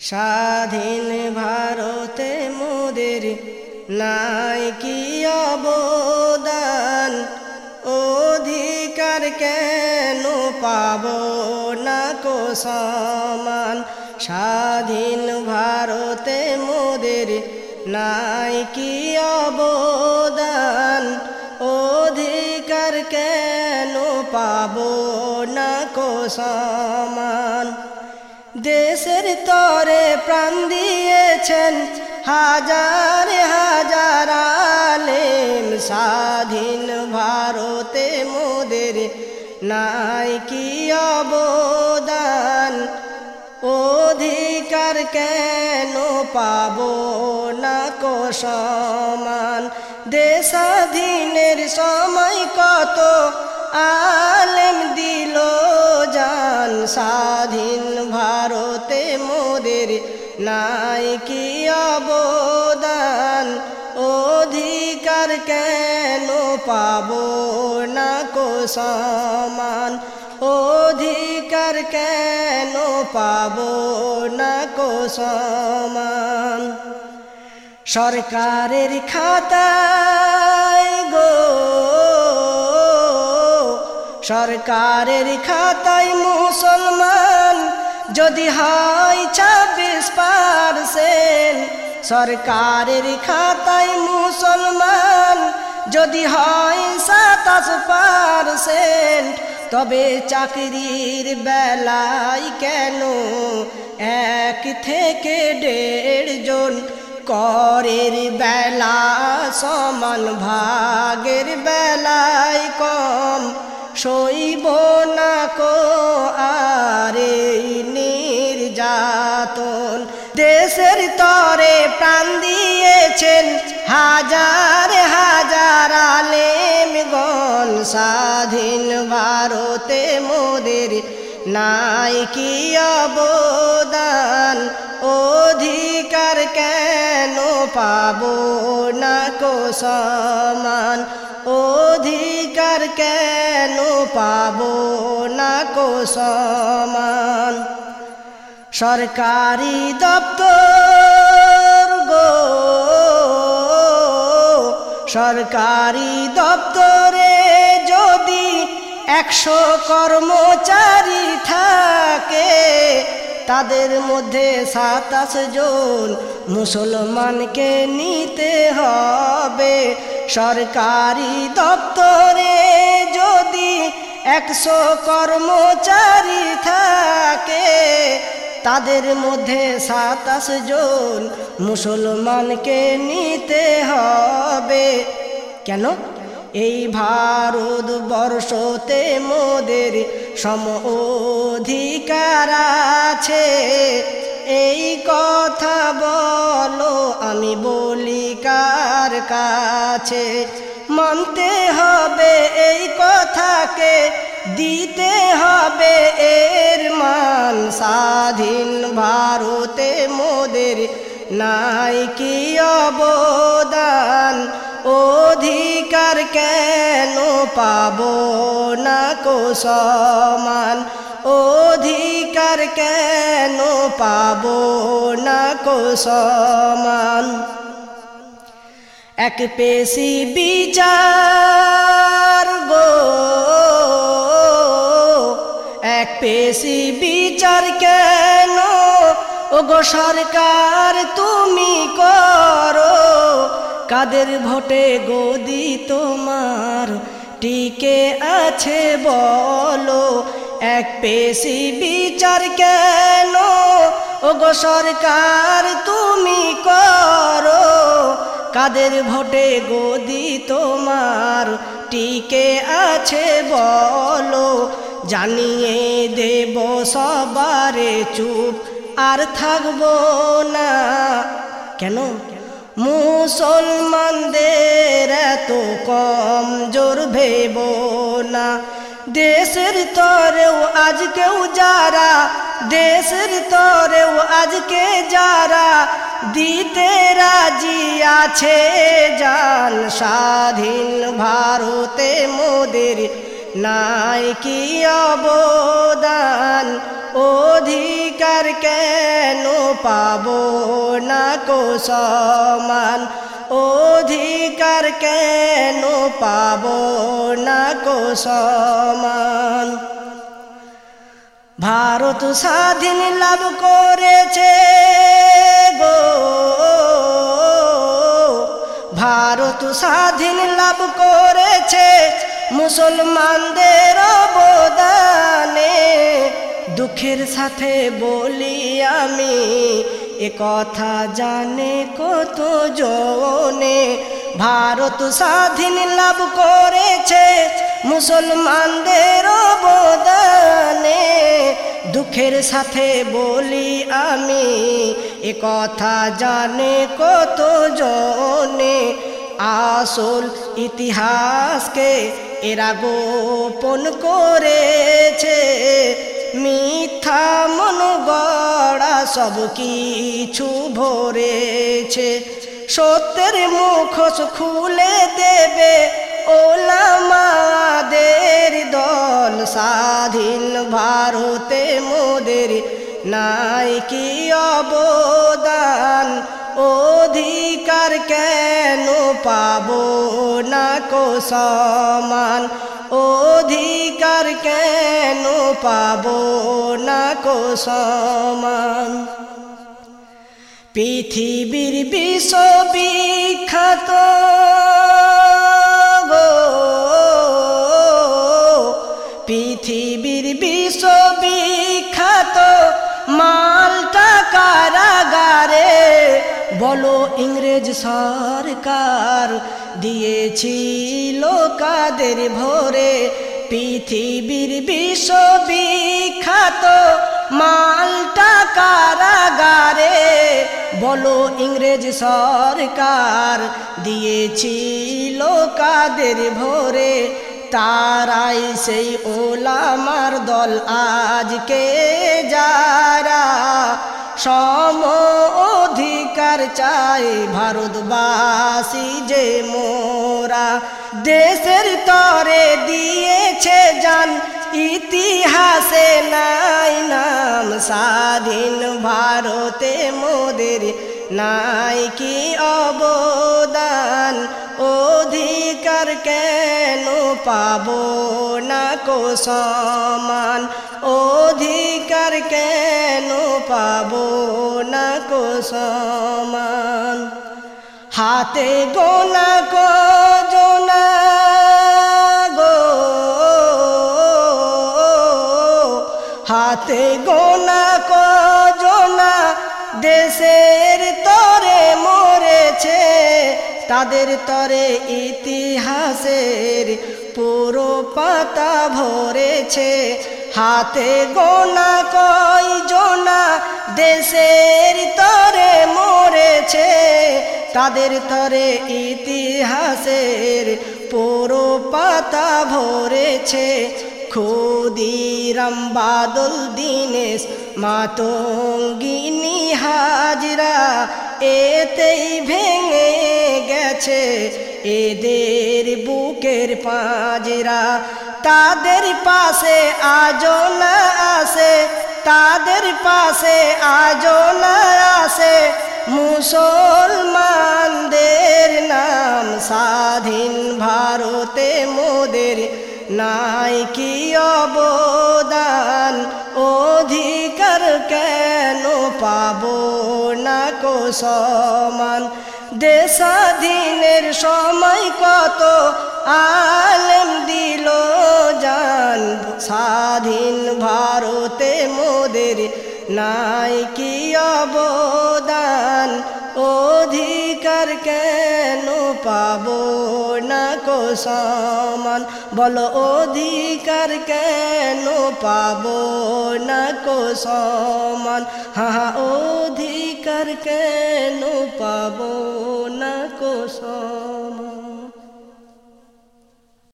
স্বাধীন ভারতে মোদের নাই কি অবদান। অধিকার কেন পাব না কো সমান? স্বাধীন ভারতে মোদের নাই কি অবদান। অধিকার কেন পাব না কো সমান? দেশের তরে প্রাণ দিয়েছেন হাজার হাজার আলেম স্বাধীন ভারতে মোদের নাই কি অবদান। অধিকার কেন পাব না কো সমান? দেশাধীনের সময় কত নাই কি অবদান, অধিকার কেন পাব না কো সমান? অধিকার কেন পাব না কো সমান? সরকারের খাতায় গো, সরকারের খাতায় মুসলমান যদি হয় ছাব্বিশ পারসেন্ট, সরকারের খাতায় মুসলমান। যদি হয় সাতাশ পারসেন্ট, তবে চাকরির বেলায় কেন এক থেকে দেড় জন করের বেলা, সমান ভাগের বেলায় কম? সইব না কো আরে নির্যাতন দেশের তরে প্রাণ দিয়েছেন হাজার হাজার আলেমগণ স্বাধীন ভারতে মোদের নাই কি অবদান। অধিকার কেন পাব না কো সমান? অধিকার কেন পাব না কো সমান? সরকারি দপ্তর গো। সরকারি দপ্তরে যদি একশো কর্মচারী থাকে, তাদের মধ্যে সাতাশ জন মুসলমানকে নিতে হবে। সরকারি দপ্তরে যদি একশো কর্মচারী থাকে তাদের মধ্যে সাতাশ জন মুসলমানকে নিতে হবে। কেন? এই ভারত বর্ষতে মোদের সম অধিকার আছে। এই কথা বলো, আমি বলি কার কাছে? মানতে হবে এই কথাকে। দিতে হবে এর মান। স্বাধীন ভারতে মোদের নাই কি অবদান। অধিকার কেন পাব না কো সমান? অধিকার কেন পাব না কো সমান? এক পেশি বিচার গো। পেশি বিচার কেন? ও গো সরকার, তুমি করো। কাদের ভোটে গদি তোমার? টিকে আছে বলো। এক পেশি বিচার কেন? ও গো সরকার, তুমি করো। কাদের ভোটে গদি তোমার? টিকে আছে বলো। জানিয়ে দেব সবারে চুপ, আর থাকব না। কেন? মুসলমানদের এত কম জোর ভেব না। দেশের তরেও আজকেও যারা, দেশের তরেও আজকে যারা দিতে রাজি আছে জান স্বাধীন ভারতে মোদের নাই কি অবদান? অধিকার কেন পাবো না কো সমান? অধিকার কেন পাবো না কো সমান? ভারত স্বাধীন লাভ করেছে গো। ভারত স্বাধীন লাভ করেছে মুসলমানদের অবদানে দুঃখের সাথে বলি আমি, এ কথা জানে কত জনে ভারত স্বাধীন লাভ করেছে মুসলমানদের অবদানে। দুঃখের সাথে বলি আমি, এ কথা জানে কত জনে আসল ইতিহাসকে এরা গোপন করেছে। মিথ্যা মনগড়া সব কিছু ভরেছে। সত্যের মুখোশ খুলে দেবে ওলামাদের দল। স্বাধীন ভারতে মোদের নাই কি অবদান? অধিকার কেন পাবো না কো সমান অধিকার কেন পাবো না কো সমান? পৃথিবীর বিশ্ববিখ্যাত গো, পৃথিবীর বিশ্ববিখ্যাত মালটা কারাগারে, বলো ইংরেজ সরকার দিয়েছিল কাদের ভরে? পৃথিবীর বিশ্ববিখ্যাত মালটা কারাগারে। বলো ইংরেজ সরকার, দিয়েছিল কাদের ভরে? তারাই সেই ওলামার দল। আজকে যারা সম চাই ভারতবাসী যে মোরা দেশের তরে দিয়েছে যান ইতিহাসে নাই নাম, স্বাধীন ভারতে মোদের নাই কি অবদান? অধিকার কেন পাবো না কো সমান? অধিকার কেন পাবো না কো সমান? হাতে গোনা কো তাদের তরে ইতিহাসের পুরো পাতা ভরেছে। হাতে গোনা কই জোনা দেশের তরে মরেছে। তাদের তরে ইতিহাসের পুরো পাতা ভরেছে। ক্ষুদিরাম বাদল দিনেশ, মাতঙ্গিনী হাজরা এতেই ভেঙে গেছে এদের বুকের পাজরা। তাদের পাশে আজো না আসে তাদের পাশে আজো না আসে মুসলমানদের নাম স্বাধীন ভারতে মোদের নাই কি অবদান? অধিকার কেন পাবো সমান। দেশাধীনের সময় কত আলেম দিল যান স্বাধীন ভারতে মোদের নাই কি অবদান? অধিকার কেন পাবো না কো সমান? বলো অধিকার কেন পাবো না কো সমান? হা অধিকার কেন পাবো না কো